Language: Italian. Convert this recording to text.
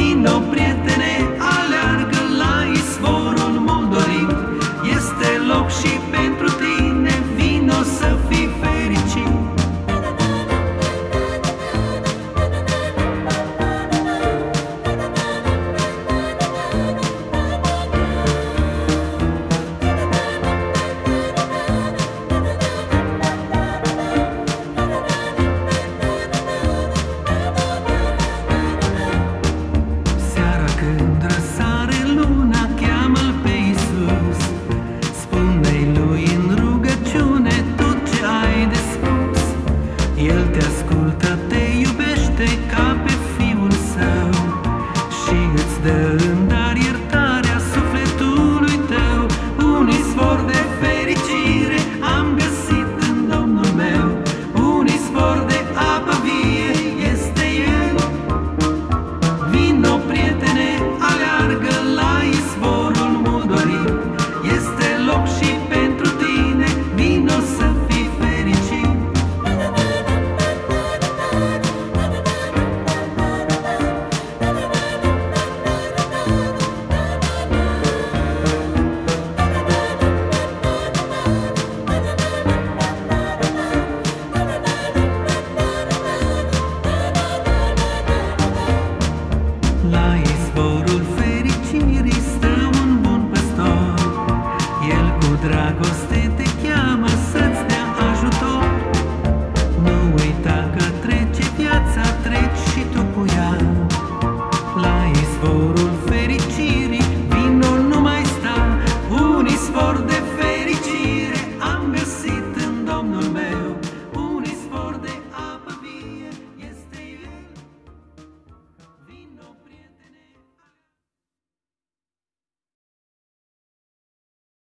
vi non prietene I